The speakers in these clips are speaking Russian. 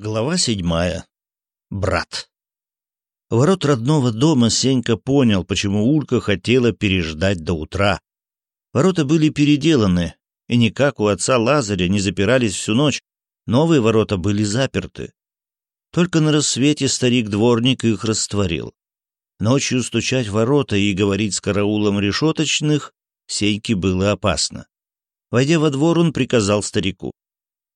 Глава седьмая. Брат. Ворот родного дома Сенька понял, почему Улька хотела переждать до утра. Ворота были переделаны, и никак у отца Лазаря не запирались всю ночь, новые ворота были заперты. Только на рассвете старик-дворник их растворил. Ночью стучать в ворота и говорить с караулом решеточных Сеньке было опасно. Войдя во двор, он приказал старику.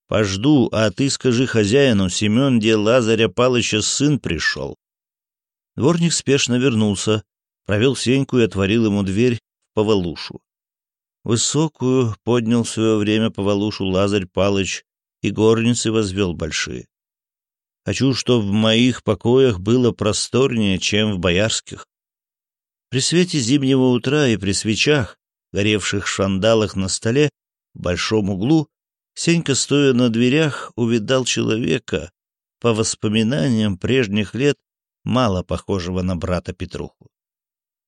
Пожду, а ты скажи хозяину, Семен де Лазаря Палыча сын пришел. Дворник спешно вернулся, провел Сеньку и отворил ему дверь в Повалушу. Высокую поднял в свое время Повалушу Лазарь Палыч и горницы возвел большие. Хочу, чтобы в моих покоях было просторнее, чем в боярских. При свете зимнего утра и при свечах, горевших в шандалах на столе, в большом углу, Сенька, стоя на дверях, увидал человека, по воспоминаниям прежних лет, мало похожего на брата Петруху.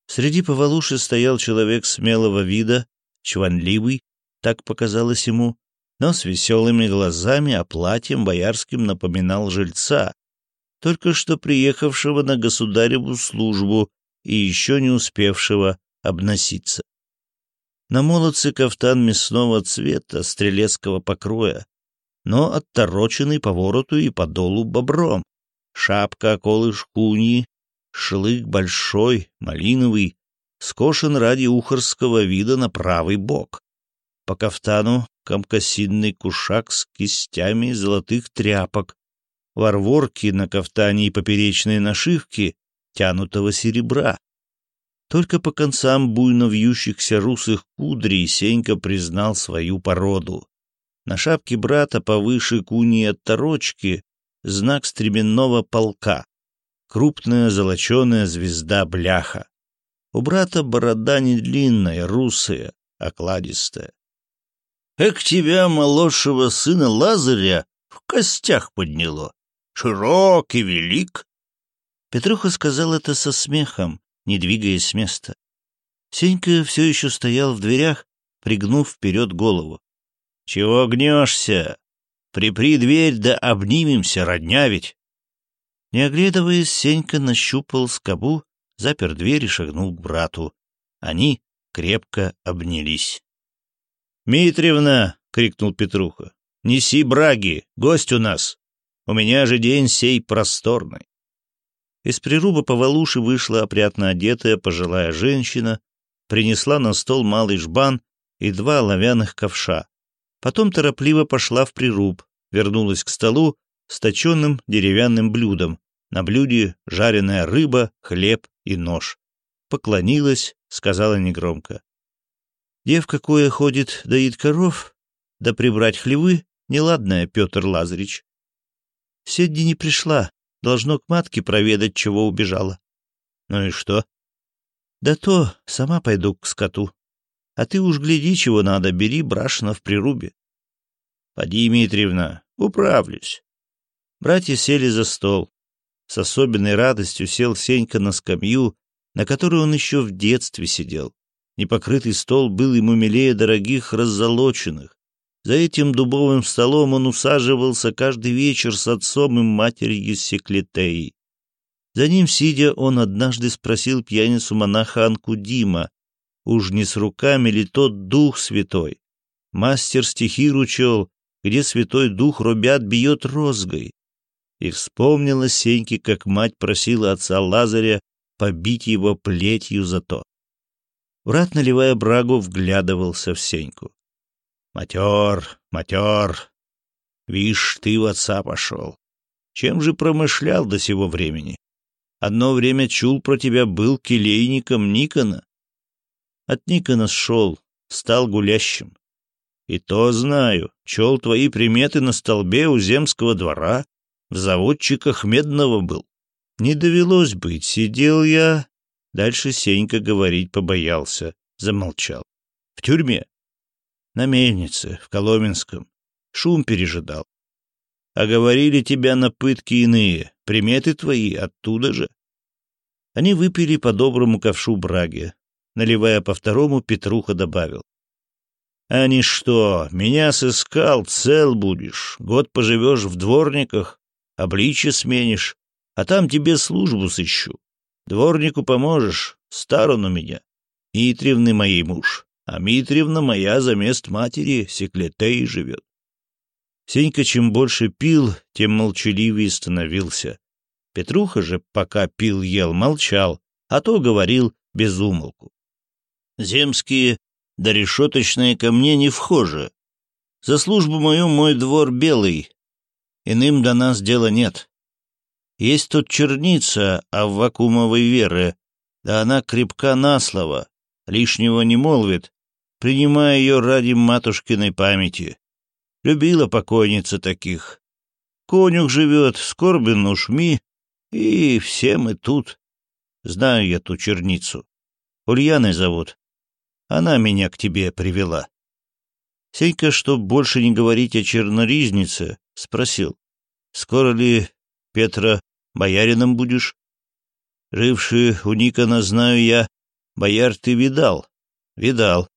Среди повалуши стоял человек смелого вида, чванливый, так показалось ему, но с веселыми глазами, а платьем боярским напоминал жильца, только что приехавшего на государеву службу и еще не успевшего обноситься. На молодце кафтан мясного цвета, стрелецкого покроя, но оттороченный по вороту и по долу бобром. Шапка колы шкуни, шлык большой, малиновый, скошен ради ухорского вида на правый бок. По кафтану комкосинный кушак с кистями золотых тряпок, ворворки на кафтане и поперечные нашивки тянутого серебра. Только по концам буйно вьющихся русых кудрей Сенька признал свою породу. На шапке брата повыше куни от торочки знак стременного полка. Крупная золоченая звезда-бляха. У брата борода не длинная, русая, окладистая. Эк тебя, молодшего сына Лазаря, в костях подняло. Широк и велик. Петруха сказал это со смехом, не двигаясь с места. Сенька все еще стоял в дверях, пригнув вперед голову. — Чего гнешься? Припри дверь, да обнимемся, родня ведь! Не оглядываясь, Сенька нащупал скобу, запер дверь и шагнул к брату. Они крепко обнялись. — Митревна! — крикнул Петруха. — Неси браги, гость у нас! У меня же день сей просторный. Из прируба повалуши вышла опрятно одетая пожилая женщина, принесла на стол малый жбан и два оловянных ковша. Потом торопливо пошла в прируб, вернулась к столу с точенным деревянным блюдом. На блюде жареная рыба, хлеб и нож. Поклонилась, сказала негромко. «Девка, кое ходит, доит коров, да прибрать хлевы, неладная, Петр Лазарич. Седни не пришла, Должно к матке проведать, чего убежала. Ну и что? Да то, сама пойду к скоту. А ты уж гляди, чего надо, бери брашно в прирубе. Поди, Дмитриевна, управлюсь. Братья сели за стол. С особенной радостью сел Сенька на скамью, на которой он еще в детстве сидел. Непокрытый стол был ему милее дорогих раззолоченных. За этим дубовым столом он усаживался каждый вечер с отцом и матерью Секлетеей. За ним, сидя, он однажды спросил пьяницу монаха Анкудима, уж не с руками ли тот дух святой? Мастер стихи ручел, где святой дух рубят бьет розгой. И вспомнила Сеньке, как мать просила отца Лазаря побить его плетью за то. Врат, наливая брагу, вглядывался в Сеньку. Матер, матер. Вишь, ты в отца пошел. Чем же промышлял до сего времени? Одно время чул про тебя был келейником Никона. От Никона сшел, стал гулящим. И то знаю, чел твои приметы на столбе у земского двора, в заводчиках медного был. Не довелось быть, сидел я. Дальше Сенька говорить побоялся, замолчал. В тюрьме на мельнице, в Коломенском. Шум пережидал. А говорили тебя на пытки иные, приметы твои оттуда же. Они выпили по доброму ковшу браги. Наливая по второму, Петруха добавил. «А не что, меня сыскал, цел будешь, год поживешь в дворниках, обличье сменишь, а там тебе службу сыщу. Дворнику поможешь, стар он у меня. И тревны моей муж а Митревна моя за мест матери секлетей живет. Сенька чем больше пил, тем молчаливее становился. Петруха же, пока пил-ел, молчал, а то говорил без умолку. Земские да решеточные ко мне не вхожи. За службу мою мой двор белый, иным до нас дела нет. Есть тут черница а в веры, да она крепка на слово, лишнего не молвит, принимая ее ради матушкиной памяти. Любила покойница таких. Конюх живет, скорбен ушми, и все мы тут. Знаю я ту черницу. Ульяной зовут. Она меня к тебе привела. Сенька, чтоб больше не говорить о черноризнице, спросил, скоро ли, Петра, боярином будешь? Живший у Никона, знаю я, бояр ты видал? Видал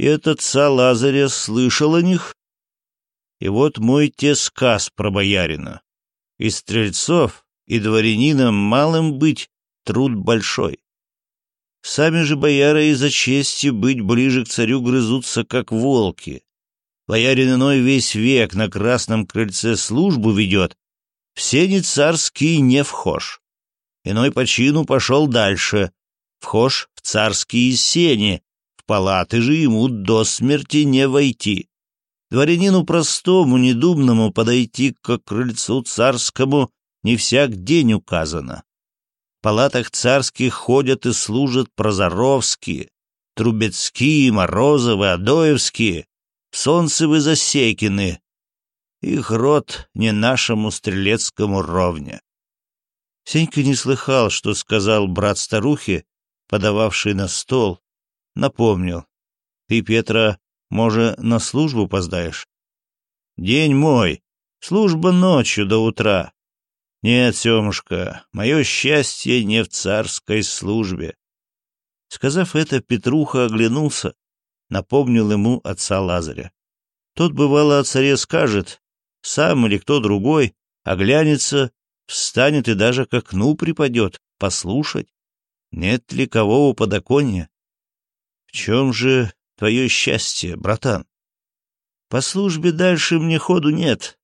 и этот Салазаря слышал о них. И вот мой те сказ про боярина. И стрельцов, и дворянина малым быть труд большой. Сами же бояры из-за чести быть ближе к царю грызутся, как волки. Боярин иной весь век на красном крыльце службу ведет, в сени царские не вхож. Иной по чину пошел дальше, вхож в царские сени, палаты же ему до смерти не войти. Дворянину простому, недумному подойти к крыльцу царскому не всяк день указано. В палатах царских ходят и служат прозоровские, трубецкие, морозовы, адоевские, солнцевы засекины. Их род не нашему стрелецкому ровня. Сенька не слыхал, что сказал брат старухи, подававший на стол, напомнил. «Ты, Петра, може, на службу поздаешь?» «День мой, служба ночью до утра». «Нет, Семушка, мое счастье не в царской службе». Сказав это, Петруха оглянулся, напомнил ему отца Лазаря. Тот, бывало, о царе скажет, сам или кто другой, оглянется, встанет и даже к окну припадет, послушать, нет ли кого у подоконья. В чем же твое счастье, братан? По службе дальше мне ходу нет.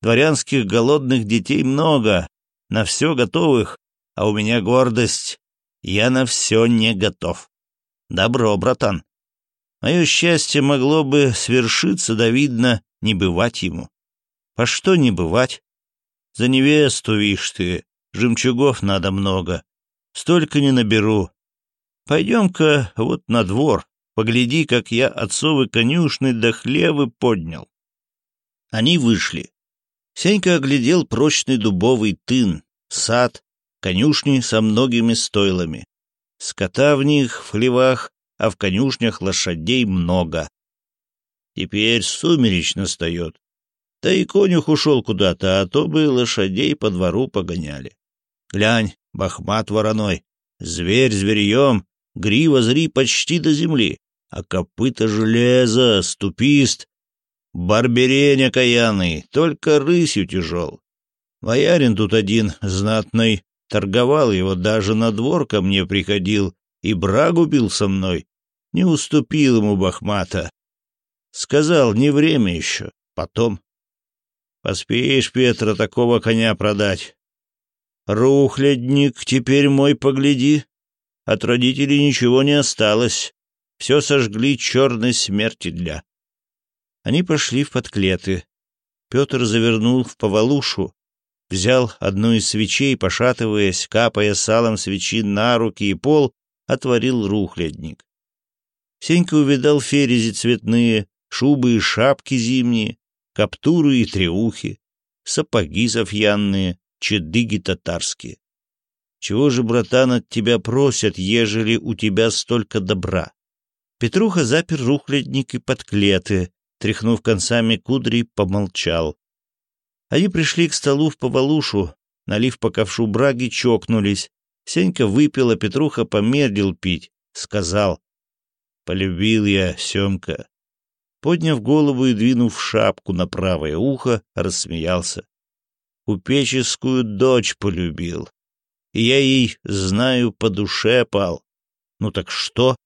Дворянских голодных детей много, на все готовых, а у меня гордость. Я на все не готов. Добро, братан. Мое счастье могло бы свершиться, да видно, не бывать ему. По что не бывать? За невесту, вишь ты, жемчугов надо много. Столько не наберу, Пойдем-ка вот на двор, погляди, как я отцовы конюшны до хлевы поднял. Они вышли. Сенька оглядел прочный дубовый тын, сад, конюшни со многими стойлами. Скота в них, в хлевах, а в конюшнях лошадей много. Теперь сумеречно настает. Да и конюх ушел куда-то, а то бы лошадей по двору погоняли. Глянь, бахмат вороной, зверь зверьем, Грива зри почти до земли, а копыта железа, ступист. Барберень окаянный, только рысью тяжел. Воярин тут один, знатный, торговал его, даже на двор ко мне приходил и брагу бил со мной. Не уступил ему Бахмата. Сказал, не время еще, потом. Поспеешь, Петра, такого коня продать. Рухлядник, теперь мой погляди. От родителей ничего не осталось. Все сожгли черной смерти для. Они пошли в подклеты. Петр завернул в повалушу, взял одну из свечей, пошатываясь, капая салом свечи на руки и пол, отворил рухлядник. Сенька увидал ферези цветные, шубы и шапки зимние, каптуры и треухи, сапоги софьянные, чедыги татарские. Чего же, братан, от тебя просят, ежели у тебя столько добра? Петруха запер рухлядник и подклеты, тряхнув концами кудри, помолчал. Они пришли к столу в повалушу, налив по ковшу браги, чокнулись. Сенька выпил, а Петруха помедлил пить. Сказал. «Полюбил я, Семка». Подняв голову и двинув шапку на правое ухо, рассмеялся. «Купеческую дочь полюбил. Я ей знаю по душе, пал. Ну так что?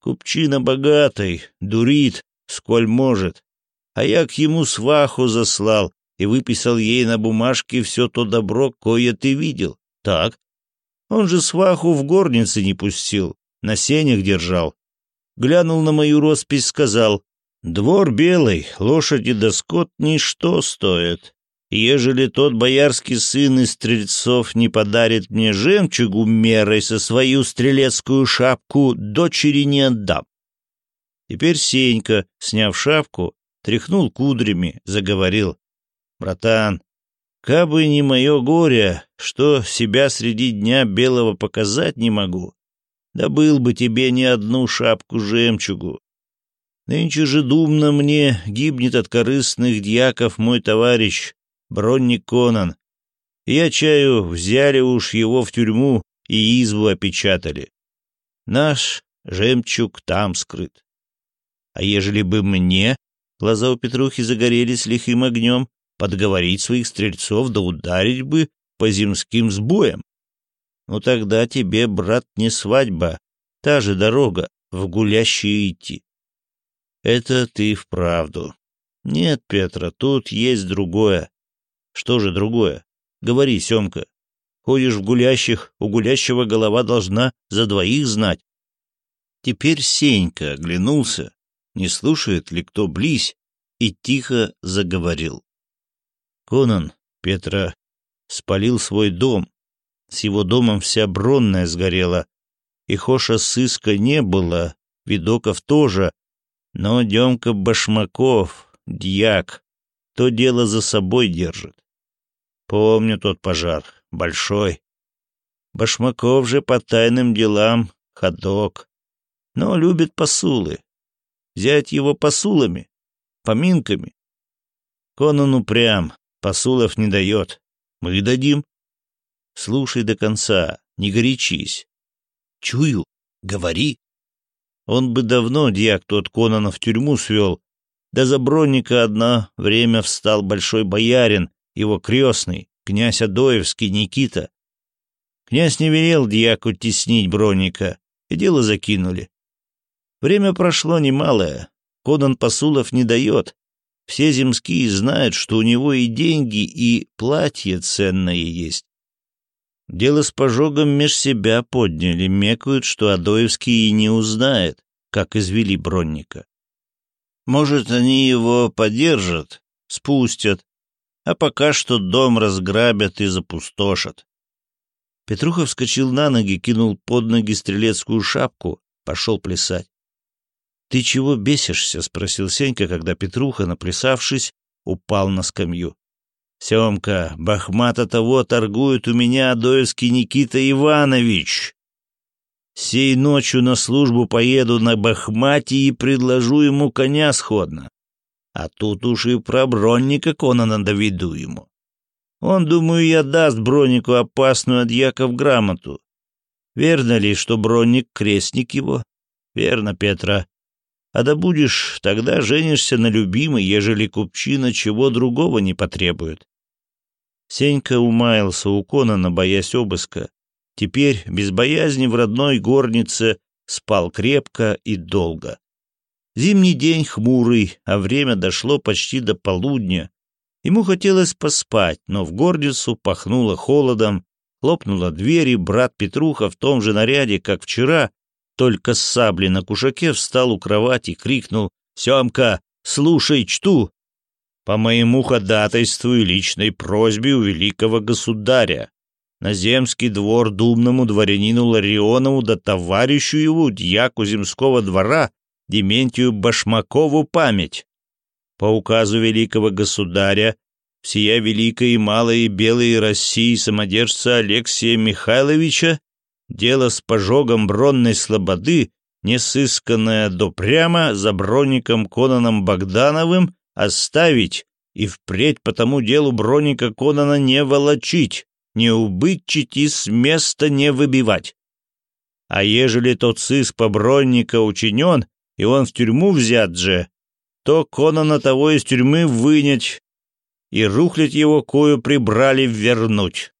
Купчина богатый, дурит, сколь может. А я к ему сваху заслал и выписал ей на бумажке все то добро, кое ты видел. Так? Он же сваху в горнице не пустил, на сенях держал. Глянул на мою роспись, сказал, «Двор белый, лошади да скот ничто стоят ежели тот боярский сын из стрельцов не подарит мне жемчугу мерой со свою стрелецкую шапку, дочери не отдам. Теперь Сенька, сняв шапку, тряхнул кудрями, заговорил. «Братан, кабы не мое горе, что себя среди дня белого показать не могу, да был бы тебе не одну шапку жемчугу. Нынче же думно мне гибнет от корыстных дьяков мой товарищ, Бронни Конан. Я чаю, взяли уж его в тюрьму и изву опечатали. Наш жемчуг там скрыт. А ежели бы мне, глаза у Петрухи загорелись лихим огнем, подговорить своих стрельцов да ударить бы по земским сбоям. Ну тогда тебе, брат, не свадьба, та же дорога, в гулящие идти. Это ты вправду. Нет, Петра, тут есть другое. Что же другое? Говори, Семка. Ходишь в гулящих, у гулящего голова должна за двоих знать. Теперь Сенька оглянулся, не слушает ли кто близь, и тихо заговорил. Конан Петра спалил свой дом. С его домом вся бронная сгорела. И Хоша сыска не было, видоков тоже. Но Демка Башмаков, дьяк, то дело за собой держит. Помню тот пожар. Большой. Башмаков же по тайным делам ходок. Но любит посулы. Взять его посулами, поминками. Конан упрям, посулов не дает. Мы дадим. Слушай до конца, не горячись. Чую, говори. Он бы давно дьяк тот Конана в тюрьму свел, да за бронника одно время встал большой боярин, его крестный, князь Адоевский Никита. Князь не велел дьяку теснить броника, и дело закинули. Время прошло немалое, Кодан посулов не дает. Все земские знают, что у него и деньги, и платье ценное есть. Дело с пожогом меж себя подняли, мекают, что Адоевский и не узнает, как извели бронника. Может, они его поддержат, спустят, а пока что дом разграбят и запустошат. Петрухов вскочил на ноги, кинул под ноги стрелецкую шапку, пошел плясать. «Ты чего бесишься?» — спросил Сенька, когда Петруха, наплясавшись, упал на скамью. «Семка, бахмата того торгует у меня Адоевский Никита Иванович. Сей ночью на службу поеду на бахмате и предложу ему коня сходно. А тут уж и про Бронника Конана доведу ему. Он, думаю, я даст Броннику опасную от Яков грамоту. Верно ли, что Бронник — крестник его? Верно, Петра. А да будешь, тогда женишься на любимой, ежели купчина чего другого не потребует. Сенька умаялся у Конана, боясь обыска. Теперь, без боязни в родной горнице, спал крепко и долго. Зимний день хмурый, а время дошло почти до полудня. Ему хотелось поспать, но в горницу пахнуло холодом, хлопнула дверь, и брат Петруха в том же наряде, как вчера, только с саблей на кушаке встал у кровати и крикнул «Семка, слушай, чту!» «По моему ходатайству и личной просьбе у великого государя, на земский двор думному дворянину Ларионову да товарищу его, дьяку земского двора, Дементию Башмакову память. По указу великого государя, всея великой и малой белой России самодержца Алексея Михайловича, дело с пожогом бронной слободы, не сысканное допрямо за броником Конаном Богдановым, оставить и впредь по тому делу броника Конана не волочить, не убытчить и с места не выбивать. А ежели тот сыск по бронника учинен, и он в тюрьму взят же, то Конана того из тюрьмы вынять и рухлить его кою прибрали вернуть.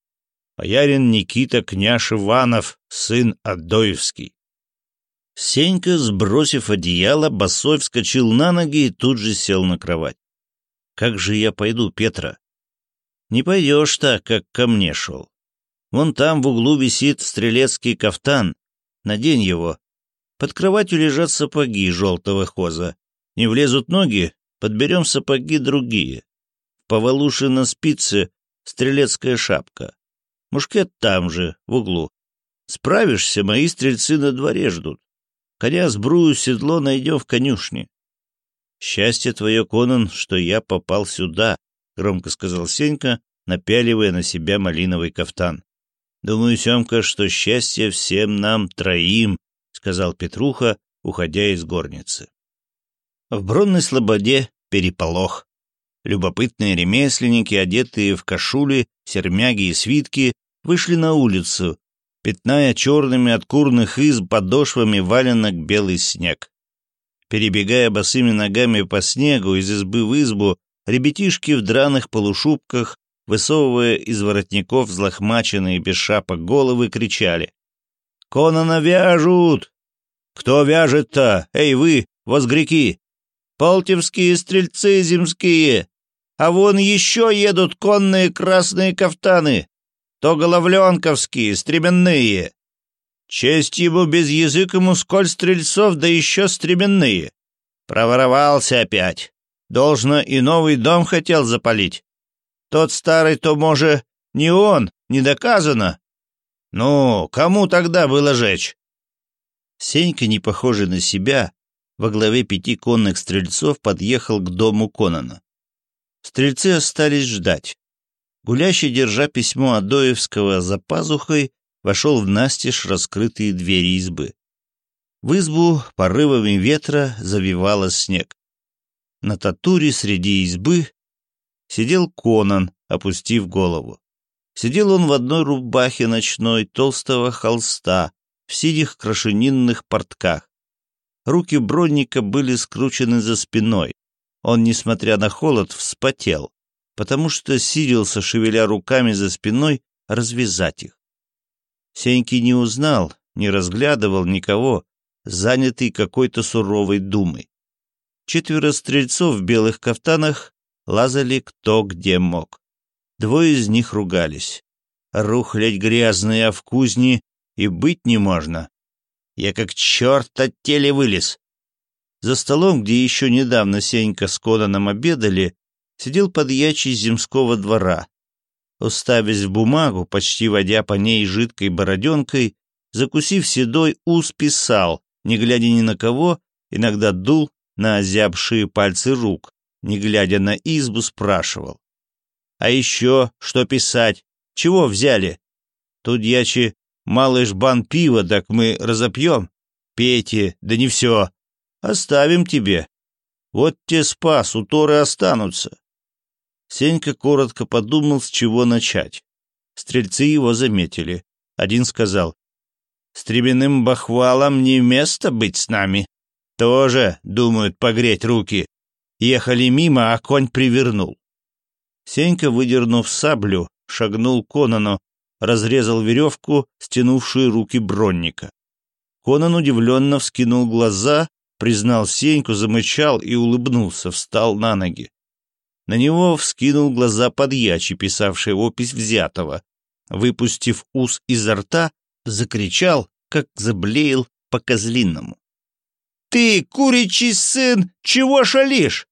Боярин Никита княж Иванов, сын Адоевский. Сенька, сбросив одеяло, босой вскочил на ноги и тут же сел на кровать. «Как же я пойду, Петра?» «Не пойдешь так, как ко мне шел. Вон там в углу висит стрелецкий кафтан. Надень его, под кроватью лежат сапоги желтого хоза. Не влезут ноги, подберем сапоги другие. В повалуши на спице стрелецкая шапка. Мушкет там же, в углу. Справишься, мои стрельцы на дворе ждут. Коня сбрую, седло найдем в конюшне. «Счастье твое, Конан, что я попал сюда», — громко сказал Сенька, напяливая на себя малиновый кафтан. «Думаю, Семка, что счастье всем нам троим сказал Петруха, уходя из горницы. В бронной слободе переполох. Любопытные ремесленники, одетые в кашули, сермяги и свитки, вышли на улицу, пятная черными от курных изб подошвами валенок белый снег. Перебегая босыми ногами по снегу из избы в избу, ребятишки в драных полушубках, высовывая из воротников взлохмаченные без шапок головы, кричали. "Конона вяжут! «Кто вяжет-то? Эй вы, возгреки! Полтевские стрельцы земские! А вон еще едут конные красные кафтаны, то головленковские, стременные. Честь ему без языка ему сколь стрельцов, да еще стременные. Проворовался опять. Должно и новый дом хотел запалить. Тот старый, то, может, не он, не доказано. Ну, кому тогда было жечь? Сенька, не похожий на себя, во главе пяти конных стрельцов подъехал к дому Конана. Стрельцы остались ждать. Гулящий, держа письмо Адоевского за пазухой, вошел в настежь раскрытые двери избы. В избу порывами ветра завивало снег. На татуре среди избы сидел Конан, опустив голову. Сидел он в одной рубахе ночной толстого холста, в синих крашенинных портках. Руки Бронника были скручены за спиной. Он, несмотря на холод, вспотел, потому что силился, шевеля руками за спиной, развязать их. Сеньки не узнал, не разглядывал никого, занятый какой-то суровой думой. Четверо стрельцов в белых кафтанах лазали кто где мог. Двое из них ругались. рухлять грязные, а в кузне и быть не можно. Я как черт от теле вылез. За столом, где еще недавно Сенька с Конаном обедали, сидел подьячий земского двора. Уставясь в бумагу, почти водя по ней жидкой бороденкой, закусив седой ус, писал, не глядя ни на кого, иногда дул на озябшие пальцы рук, не глядя на избу, спрашивал. «А еще что писать? Чего взяли?» Тут ячи малыш бан пива, так мы разопьем. Пейте, да не все. Оставим тебе. Вот те спас, уторы останутся. Сенька коротко подумал, с чего начать. Стрельцы его заметили. Один сказал, «Стременным бахвалам не место быть с нами. Тоже, думают, погреть руки. Ехали мимо, а конь привернул». Сенька, выдернув саблю, шагнул Конану, разрезал веревку, стянувшую руки бронника. Конан удивленно вскинул глаза, признал Сеньку, замычал и улыбнулся, встал на ноги. На него вскинул глаза подьячий, писавший опись взятого. Выпустив ус изо рта, закричал, как заблеял по-козлиному. «Ты, куричий сын, чего шалишь?»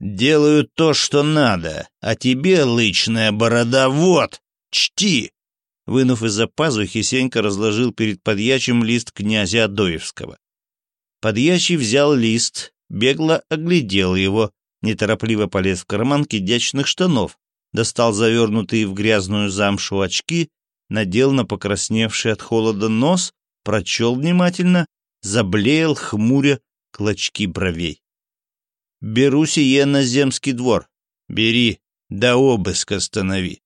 «Делаю то, что надо, а тебе, лычная борода, вот, чти!» Вынув из-за пазухи, Сенька разложил перед подьячим лист князя Адоевского. Подьячий взял лист, бегло оглядел его, неторопливо полез в карман кидячных штанов, достал завернутые в грязную замшу очки, надел на покрасневший от холода нос, прочел внимательно, заблеял хмуря клочки бровей. «Беру сие на земский двор. Бери, до обыска останови».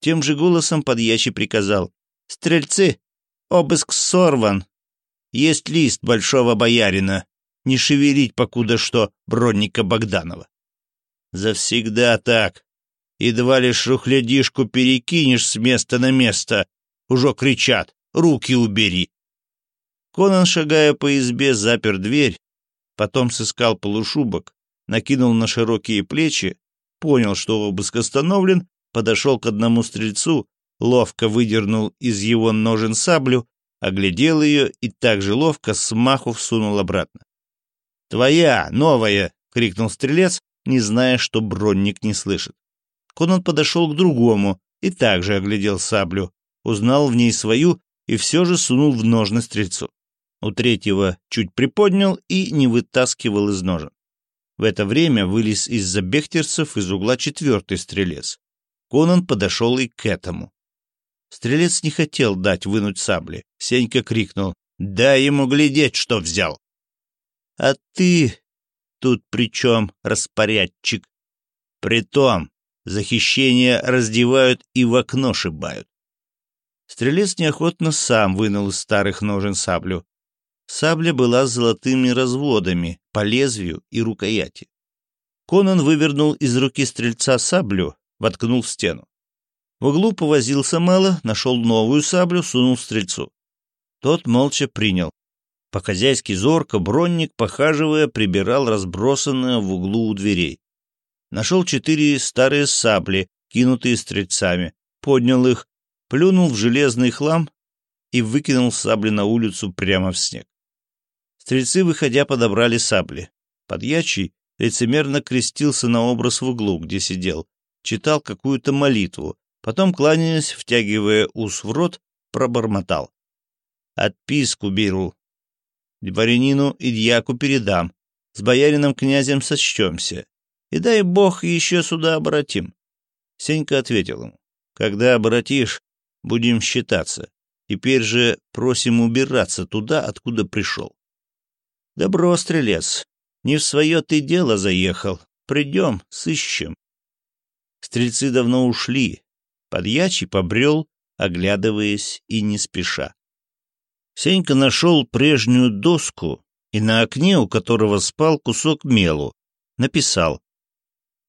Тем же голосом подьячий приказал. «Стрельцы! Обыск сорван! Есть лист большого боярина! Не шевелить, покуда что, Бронника Богданова!» «Завсегда так! Едва лишь рухлядишку перекинешь с места на место, уже кричат «Руки убери!» Конан, шагая по избе, запер дверь, потом сыскал полушубок, накинул на широкие плечи, понял, что обыск остановлен, подошел к одному стрельцу, ловко выдернул из его ножен саблю, оглядел ее и так же ловко смаху всунул обратно. «Твоя, новая!» — крикнул стрелец, не зная, что бронник не слышит. Конан подошел к другому и также оглядел саблю, узнал в ней свою и все же сунул в ножны стрельцу. У третьего чуть приподнял и не вытаскивал из ножен. В это время вылез из-за бехтерцев из угла четвертый стрелец. Конан подошел и к этому. Стрелец не хотел дать вынуть сабли. Сенька крикнул. «Дай ему глядеть, что взял!» «А ты тут при чем, распорядчик?» «Притом, захищение раздевают и в окно шибают». Стрелец неохотно сам вынул из старых ножен саблю. Сабля была с золотыми разводами по лезвию и рукояти. Конан вывернул из руки стрельца саблю, воткнул в стену. В углу повозился мало, нашел новую саблю, сунул стрельцу. Тот молча принял. По-хозяйски зорко бронник, похаживая, прибирал разбросанное в углу у дверей. Нашел четыре старые сабли, кинутые стрельцами, поднял их, плюнул в железный хлам и выкинул сабли на улицу прямо в снег. Стрельцы, выходя, подобрали сабли. Подьячий лицемерно крестился на образ в углу, где сидел, читал какую-то молитву, потом, кланяясь, втягивая ус в рот, пробормотал. «Отписку беру. Дворянину и дьяку передам. С боярином князем сочтемся. И дай бог еще сюда обратим». Сенька ответил ему. «Когда обратишь, будем считаться. Теперь же просим убираться туда, откуда пришел». «Добро, стрелец. Не в свое ты дело заехал. Придем, сыщем. Стрельцы давно ушли. Подьячий побрел, оглядываясь и не спеша. Сенька нашел прежнюю доску и на окне, у которого спал кусок мелу, написал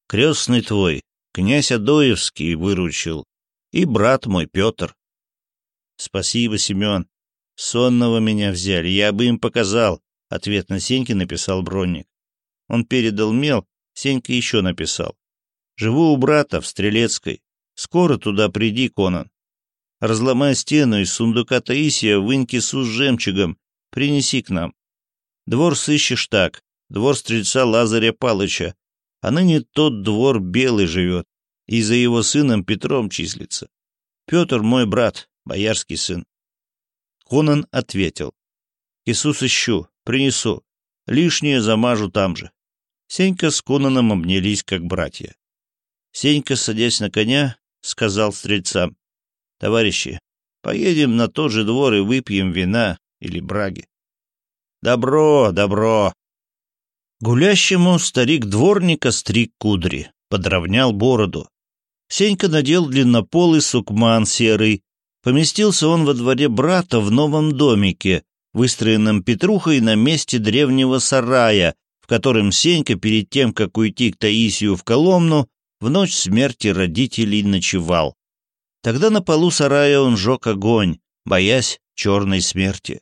«Крестный твой, князь Адоевский выручил, и брат мой Петр». «Спасибо, Семен. Сонного меня взяли, я бы им показал», — ответ на Сеньке написал Бронник. Он передал мел, Сенька еще написал. Живу у брата в Стрелецкой. Скоро туда приди, Конан. Разломай стену из сундука Таисия, вынь кису с жемчугом. Принеси к нам. Двор сыщешь так. Двор стрельца Лазаря Палыча. А ныне тот двор белый живет. И за его сыном Петром числится. Петр мой брат, боярский сын. Конан ответил. Иисус ищу, принесу. Лишнее замажу там же. Сенька с Конаном обнялись, как братья. Сенька, садясь на коня, сказал стрельцам. «Товарищи, поедем на тот же двор и выпьем вина или браги». «Добро, добро!» Гулящему старик дворника стриг кудри, подровнял бороду. Сенька надел длиннополый сукман серый. Поместился он во дворе брата в новом домике, выстроенном Петрухой на месте древнего сарая, в котором Сенька перед тем, как уйти к Таисию в Коломну, в ночь смерти родителей ночевал. Тогда на полу сарая он жег огонь, боясь черной смерти.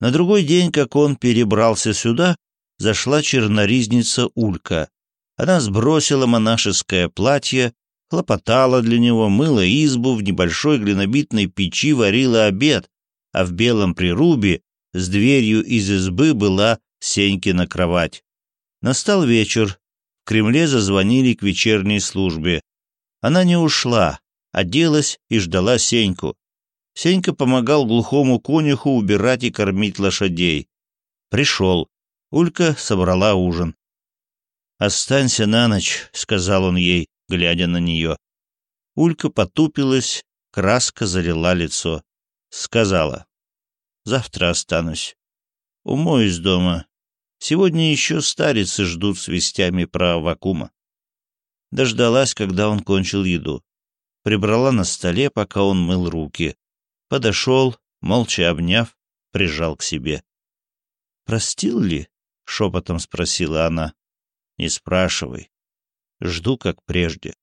На другой день, как он перебрался сюда, зашла черноризница Улька. Она сбросила монашеское платье, хлопотала для него, мыла избу, в небольшой глинобитной печи варила обед, а в белом прирубе с дверью из избы была Сенькина кровать. Настал вечер, Кремле зазвонили к вечерней службе. Она не ушла, оделась и ждала Сеньку. Сенька помогал глухому конюху убирать и кормить лошадей. Пришел. Улька собрала ужин. «Останься на ночь», — сказал он ей, глядя на нее. Улька потупилась, краска залила лицо. Сказала. «Завтра останусь. Умоюсь дома, Сегодня еще старицы ждут с вестями про вакуума. Дождалась, когда он кончил еду. Прибрала на столе, пока он мыл руки. Подошел, молча обняв, прижал к себе. «Простил ли?» — шепотом спросила она. «Не спрашивай. Жду, как прежде».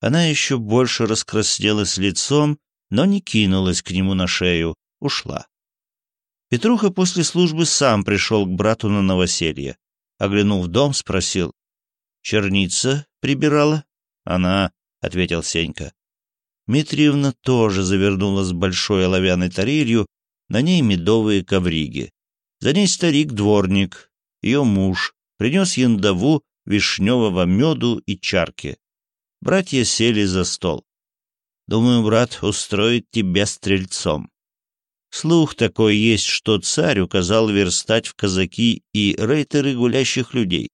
Она еще больше раскраснелась лицом, но не кинулась к нему на шею, ушла. Петруха после службы сам пришел к брату на новоселье. Оглянув дом, спросил. «Черница прибирала?» «Она», — ответил Сенька. Митриевна тоже завернула с большой оловянной тарелью, на ней медовые ковриги. За ней старик-дворник, ее муж, принес яндову вишневого меду и чарки. Братья сели за стол. «Думаю, брат, устроит тебя стрельцом. Слух такой есть, что царь указал верстать в казаки и рейтеры гулящих людей.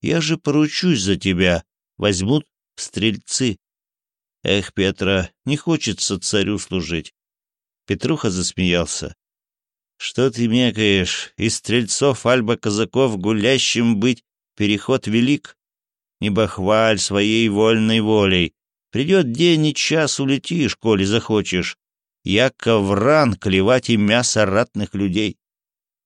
Я же поручусь за тебя, возьмут стрельцы. Эх, Петра, не хочется царю служить. Петруха засмеялся. Что ты мекаешь? Из стрельцов альба казаков гулящим быть переход велик. Не бахваль своей вольной волей. Придет день и час, улетишь, коли захочешь. Я ковран клевать и мясо ратных людей.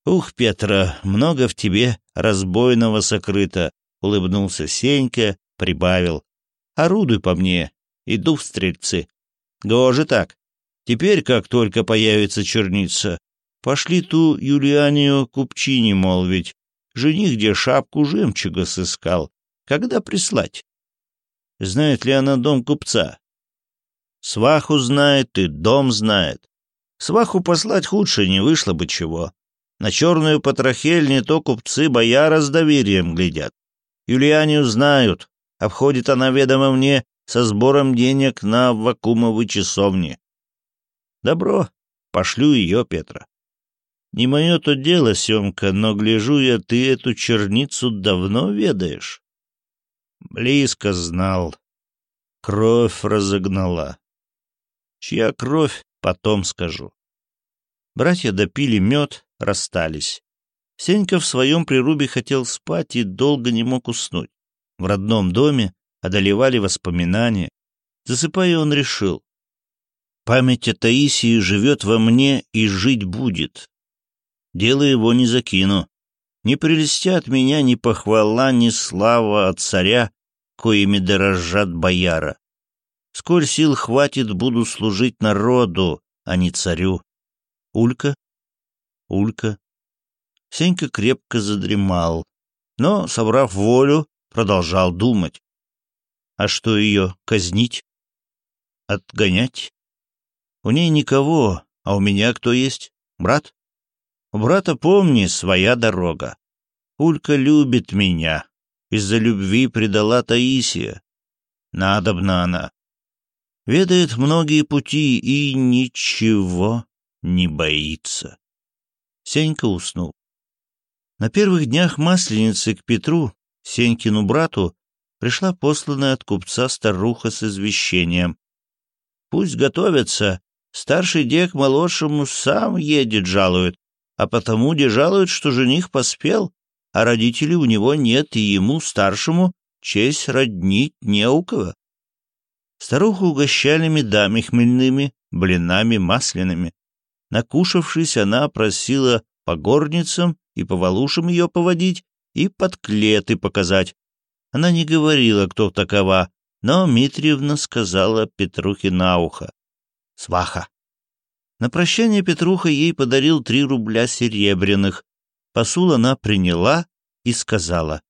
«Ух, Петра, много в тебе разбойного сокрыто!» — улыбнулся Сенька, прибавил. «Орудуй по мне, иду в стрельцы. Гоже так. Теперь, как только появится черница, пошли ту Юлианию Купчини молвить. Жених где шапку жемчуга сыскал. Когда прислать? Знает ли она дом купца? Сваху знает и дом знает. Сваху послать худше не вышло бы чего. На черную потрохель не то купцы бояра с доверием глядят. Юлианию знают. Обходит она, ведомо мне, со сбором денег на вакумовы часовни. Добро, пошлю ее, Петра. Не мое то дело, Семка, но, гляжу я, ты эту черницу давно ведаешь. Близко знал. Кровь разогнала. Чья кровь, потом скажу. Братья допили мед, расстались. Сенька в своем прирубе хотел спать и долго не мог уснуть. В родном доме одолевали воспоминания. Засыпая, он решил. Память о Таисии живет во мне и жить будет. Дело его не закину. Не прелестят меня ни похвала, ни слава от царя, коими дорожат бояра. Сколь сил хватит, буду служить народу, а не царю. Улька, Улька. Сенька крепко задремал, но, собрав волю, продолжал думать. А что ее казнить? Отгонять? У ней никого, а у меня кто есть? Брат? У брата, помни, своя дорога. Улька любит меня. Из-за любви предала Таисия. Надобна она ведает многие пути и ничего не боится. Сенька уснул. На первых днях Масленицы к Петру, Сенькину брату, пришла посланная от купца старуха с извещением. «Пусть готовятся, старший дек молодшему сам едет, жалует, а потому де жалует, что жених поспел, а родителей у него нет, и ему, старшему, честь роднить не у кого. Старуху угощали медами хмельными, блинами масляными. Накушавшись, она просила по горницам и по валушам ее поводить и под клеты показать. Она не говорила, кто такова, но Митриевна сказала Петрухе на ухо. «Сваха!» На прощание Петруха ей подарил три рубля серебряных. Посул она приняла и сказала.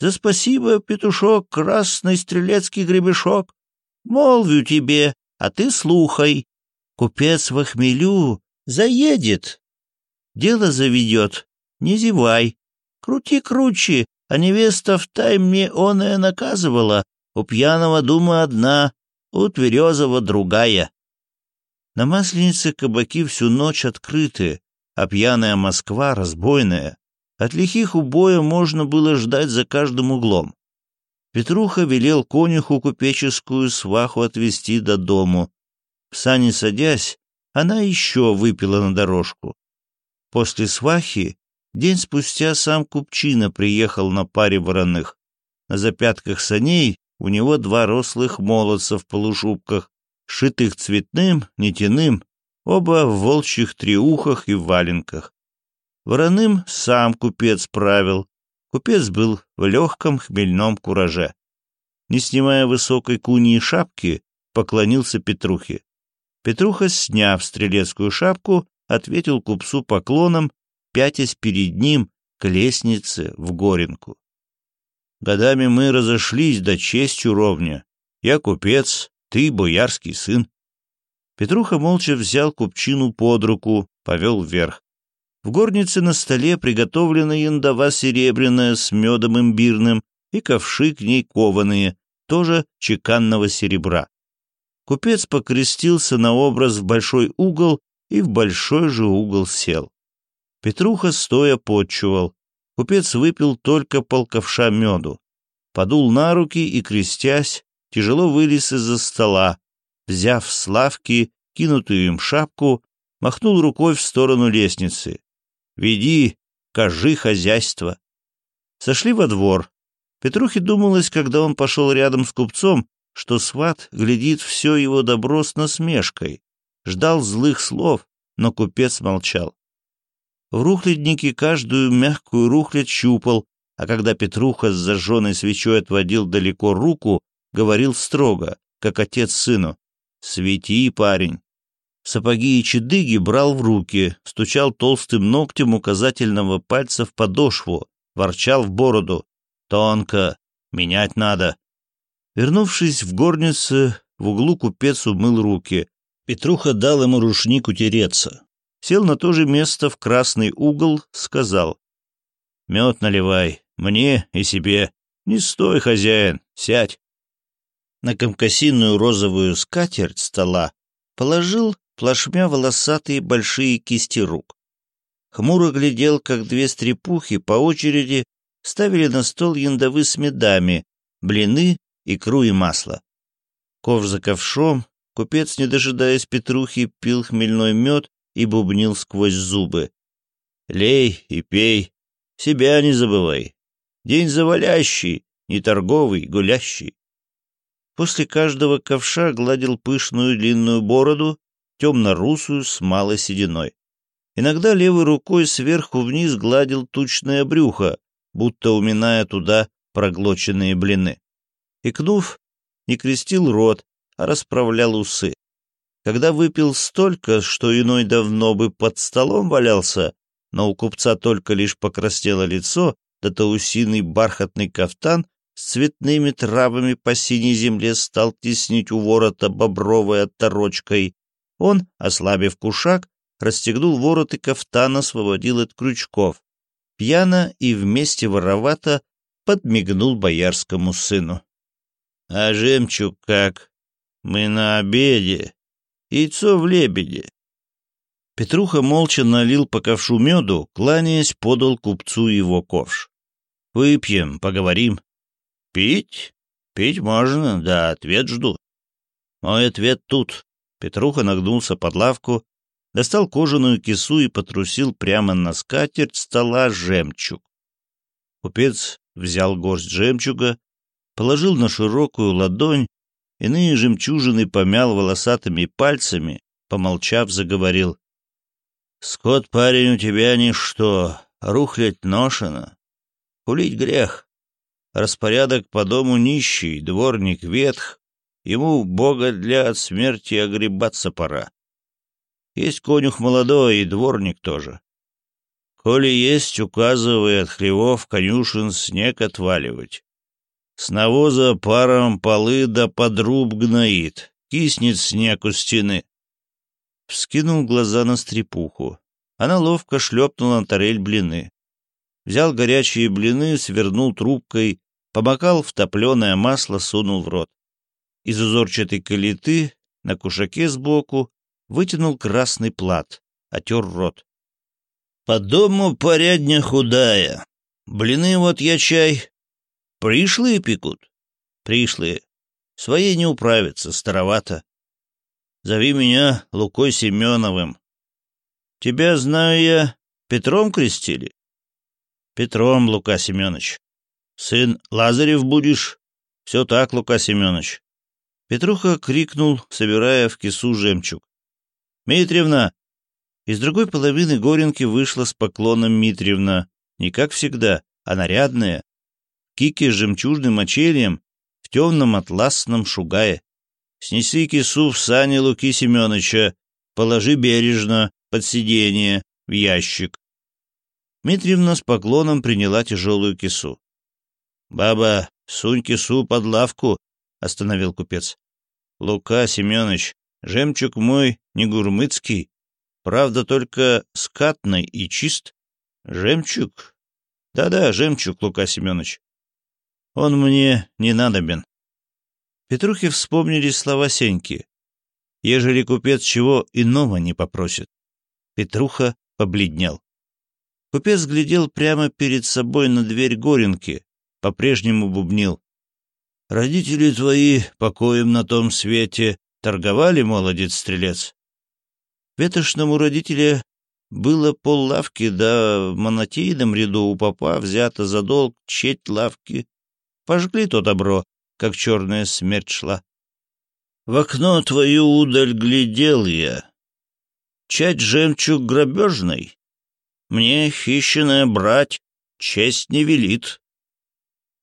«За спасибо, петушок, красный стрелецкий гребешок, Молвю тебе, а ты слухай. Купец в хмелю заедет. Дело заведет, не зевай. Крути круче, а невеста в тайме он и наказывала. У пьяного дума одна, у тверезого другая. На Масленице кабаки всю ночь открыты, а пьяная Москва разбойная. От лихих убоя можно было ждать за каждым углом. Петруха велел конюху купеческую сваху отвезти до дому. Пса не садясь, она еще выпила на дорожку. После свахи день спустя сам Купчина приехал на паре вороных. На запятках саней у него два рослых молодца в полушубках, шитых цветным, нитяным, оба в волчьих триухах и валенках. Вороным сам купец правил, Купец был в легком хмельном кураже. Не снимая высокой куньи шапки, поклонился Петрухе. Петруха, сняв стрелецкую шапку, ответил купцу поклоном, пятясь перед ним к лестнице в Горенку. Годами мы разошлись до честью ровня. Я купец, ты боярский сын. Петруха молча взял купчину под руку, повел вверх. В горнице на столе приготовлена яндова серебряная с медом имбирным и ковши к ней кованые, тоже чеканного серебра. Купец покрестился на образ в большой угол и в большой же угол сел. Петруха стоя подчувал. Купец выпил только полковша меду. Подул на руки и, крестясь, тяжело вылез из-за стола, взяв с лавки кинутую им шапку, махнул рукой в сторону лестницы. Веди, кажи хозяйство. Сошли во двор. Петрухе думалось, когда он пошел рядом с купцом, что сват глядит все его добро с насмешкой, ждал злых слов, но купец молчал. В рухляднике каждую мягкую рухлядь щупал, а когда Петруха с зажженной свечой отводил далеко руку, говорил строго, как отец сыну, «Свети, парень, Сапоги и чедыги брал в руки, стучал толстым ногтем указательного пальца в подошву, ворчал в бороду. «Тонко! Менять надо!» Вернувшись в горницу, в углу купец умыл руки. Петруха дал ему рушник утереться. Сел на то же место в красный угол, сказал. «Мед наливай, мне и себе. Не стой, хозяин, сядь». На комкосинную розовую скатерть стола положил плашмя волосатые большие кисти рук. Хмуро глядел, как две стрепухи по очереди ставили на стол яндовы с медами, блины, икру и масло. Ковш за ковшом, купец, не дожидаясь Петрухи, пил хмельной мед и бубнил сквозь зубы. «Лей и пей, себя не забывай. День завалящий, не торговый, гулящий». После каждого ковша гладил пышную длинную бороду, темно-русую с малой сединой. Иногда левой рукой сверху вниз гладил тучное брюхо, будто уминая туда проглоченные блины. Икнув, не крестил рот, а расправлял усы. Когда выпил столько, что иной давно бы под столом валялся, но у купца только лишь покраснело лицо, да таусиный бархатный кафтан с цветными травами по синей земле стал теснить у ворота бобровой отторочкой. Он, ослабив кушак, расстегнул ворот и кафтан, освободил от крючков. Пьяно и вместе воровато подмигнул боярскому сыну. — А жемчуг как? Мы на обеде. Яйцо в лебеде. Петруха молча налил по ковшу меду, кланяясь, подал купцу его ковш. — Выпьем, поговорим. — Пить? Пить можно, да ответ жду. Мой ответ тут. Петруха нагнулся под лавку, достал кожаную кису и потрусил прямо на скатерть стола жемчуг. Купец взял горсть жемчуга, положил на широкую ладонь, иные жемчужины помял волосатыми пальцами, помолчав, заговорил. «Скот, парень, у тебя ничто, рухлядь ношено. Хулить грех. Распорядок по дому нищий, дворник ветх, Ему, бога для от смерти, огребаться пора. Есть конюх молодой и дворник тоже. Коли есть, указывай от хлевов конюшен снег отваливать. С навоза паром полы да подруб гноит, киснет снег у стены. Вскинул глаза на стрепуху. Она ловко шлепнула на тарель блины. Взял горячие блины, свернул трубкой, помакал в топленое масло, сунул в рот. Из узорчатой калиты на кушаке сбоку вытянул красный плат, отер рот. «По дому порядня худая. Блины вот я чай. Пришлые пекут? Пришлые. Своей не управятся, старовато. Зови меня Лукой Семеновым. Тебя, знаю я, Петром крестили?» «Петром, Лука Семенович. Сын Лазарев будешь?» «Все так, Лука Семенович. Петруха крикнул, собирая в кису жемчуг. «Митревна!» Из другой половины Горенки вышла с поклоном Митревна. Не как всегда, а нарядная. Кики с жемчужным очельем в темном атласном шугае. «Снеси кису в сани Луки Семеновича, положи бережно, под сиденье, в ящик». Митревна с поклоном приняла тяжелую кису. «Баба, сунь кису под лавку», — остановил купец. Лука Семенович, жемчуг мой не гурмыцкий, правда только скатный и чист. Жемчуг? Да-да, жемчуг, Лука Семенович. Он мне не надобен. Петрухи вспомнили слова Сеньки. Ежели купец чего иного не попросит. Петруха побледнел. Купец глядел прямо перед собой на дверь Горенки, по-прежнему бубнил. Родители твои покоем на том свете торговали, молодец-стрелец?» Ветошному родителю было пол лавки, да в монотейном ряду у попа взято за долг четь лавки. Пожгли то добро, как черная смерть шла. В окно твою удаль глядел я. Чать жемчуг грабежный. Мне хищная брать честь не велит.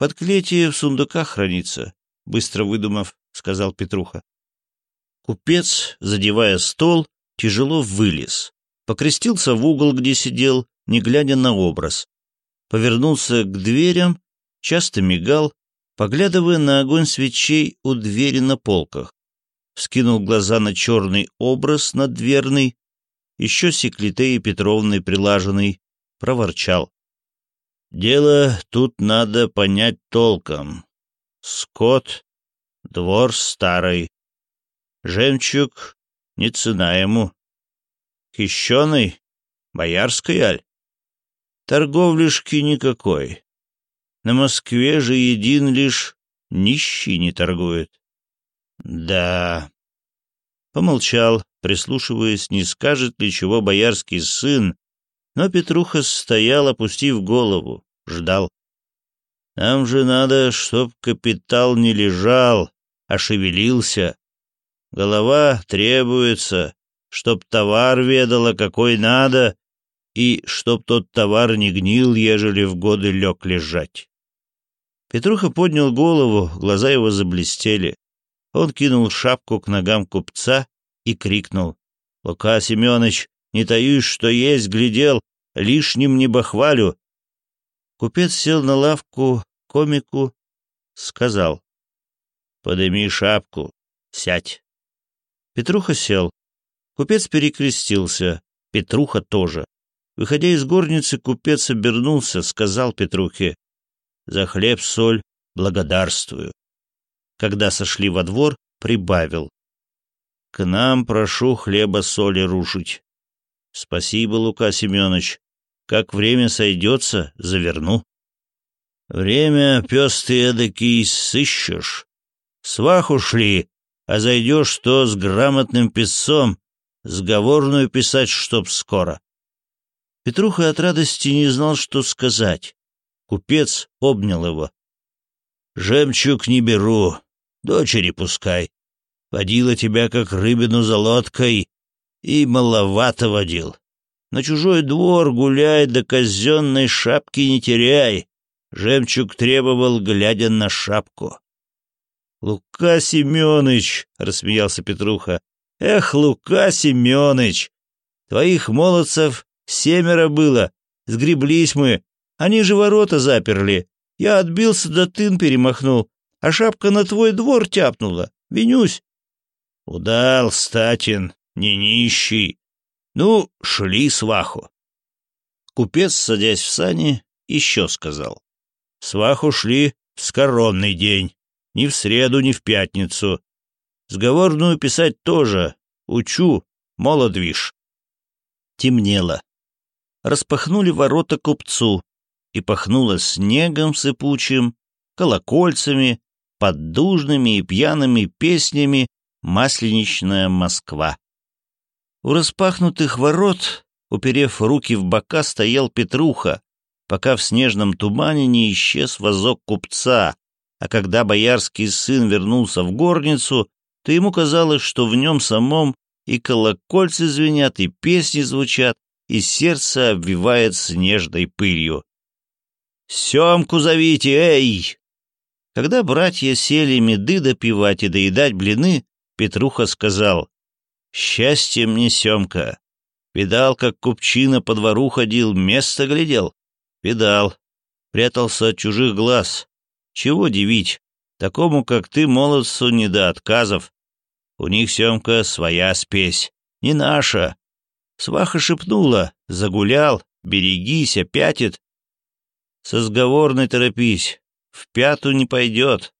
Под Подклетие в сундуках хранится, быстро выдумав, сказал Петруха. Купец, задевая стол, тяжело вылез, покрестился в угол, где сидел, не глядя на образ, повернулся к дверям, часто мигал, поглядывая на огонь свечей у двери на полках, вскинул глаза на черный образ надверный, еще секлитеи Петровной прилаженный, проворчал. Дело тут надо понять толком. Скот, двор старый. Жемчуг — не цена ему. Хищеный — боярской аль. Торговлишки никакой. На Москве же един лишь нищий не торгует. Да. Помолчал, прислушиваясь, не скажет ли чего боярский сын, но Петрухас стоял, опустив голову, ждал. Нам же надо, чтоб капитал не лежал, а шевелился. Голова требуется, чтоб товар ведала, какой надо, и чтоб тот товар не гнил, ежели в годы лег лежать. Петруха поднял голову, глаза его заблестели. Он кинул шапку к ногам купца и крикнул. — Лука Семенович, не таюсь, что есть, глядел, лишним не бахвалю. Купец сел на лавку комику, сказал. «Подыми шапку, сядь». Петруха сел. Купец перекрестился, Петруха тоже. Выходя из горницы, купец обернулся, сказал Петрухе. «За хлеб, соль, благодарствую». Когда сошли во двор, прибавил. «К нам прошу хлеба, соли рушить». Спасибо, Лука Семенович. Как время сойдется, заверну. Время, пес ты эдакий, сыщешь. Сваху шли, а зайдешь, то с грамотным писцом, сговорную писать, чтоб скоро. Петруха от радости не знал, что сказать. Купец обнял его. «Жемчуг не беру, дочери пускай. Водила тебя, как рыбину за лодкой, и маловато водил. На чужой двор гуляй, до да казенной шапки не теряй. Жемчуг требовал, глядя на шапку. «Лука Семёныч!» — рассмеялся Петруха. «Эх, Лука Семёныч! Твоих молодцев семеро было, сгреблись мы, они же ворота заперли. Я отбился да тын перемахнул, а шапка на твой двор тяпнула. Винюсь!» «Удал, Статин!» не нищий. Ну, шли сваху. Купец, садясь в сани, еще сказал. Сваху шли в скоронный день, ни в среду, ни в пятницу. Сговорную писать тоже, учу, молодвиж. Темнело. Распахнули ворота купцу, и пахнуло снегом сыпучим, колокольцами, поддужными и пьяными песнями масленичная Москва. У распахнутых ворот, уперев руки в бока, стоял Петруха, пока в снежном тумане не исчез возок купца, а когда боярский сын вернулся в горницу, то ему казалось, что в нем самом и колокольцы звенят, и песни звучат, и сердце обвивает снежной пылью. «Семку зовите, эй!» Когда братья сели меды допивать и доедать блины, Петруха сказал, Счастьем не Семка. Видал, как купчина по двору ходил, место глядел? Видал. Прятался от чужих глаз. Чего дивить? Такому, как ты, молодцу не до отказов. У них, Семка, своя спесь, не наша. Сваха шепнула, загулял, берегись, опятит. Со сговорной торопись, в пяту не пойдет.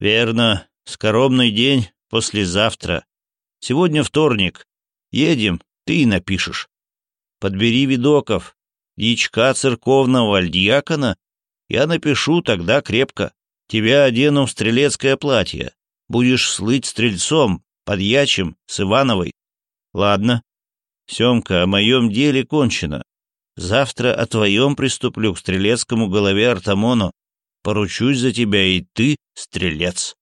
Верно, скоромный день послезавтра. Сегодня вторник. Едем, ты и напишешь. Подбери видоков, дичка церковного альдьякона. Я напишу тогда крепко. Тебя одену в стрелецкое платье. Будешь слыть стрельцом, подьячим, с Ивановой. Ладно. Семка, о моем деле кончено. Завтра о твоем приступлю к стрелецкому голове Артамону. Поручусь за тебя, и ты, стрелец.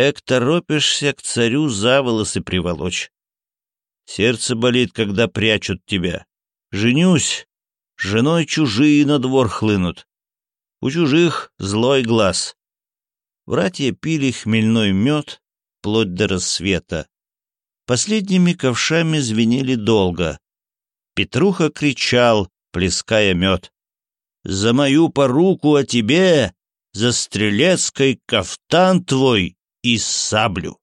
Эк, торопишься к царю за волосы приволочь. Сердце болит, когда прячут тебя. Женюсь, женой чужие на двор хлынут. У чужих злой глаз. Братья пили хмельной мед, вплоть до рассвета. Последними ковшами звенели долго. Петруха кричал, плеская мед. «За мою поруку о а тебе, за стрелецкой кафтан твой!» и саблю.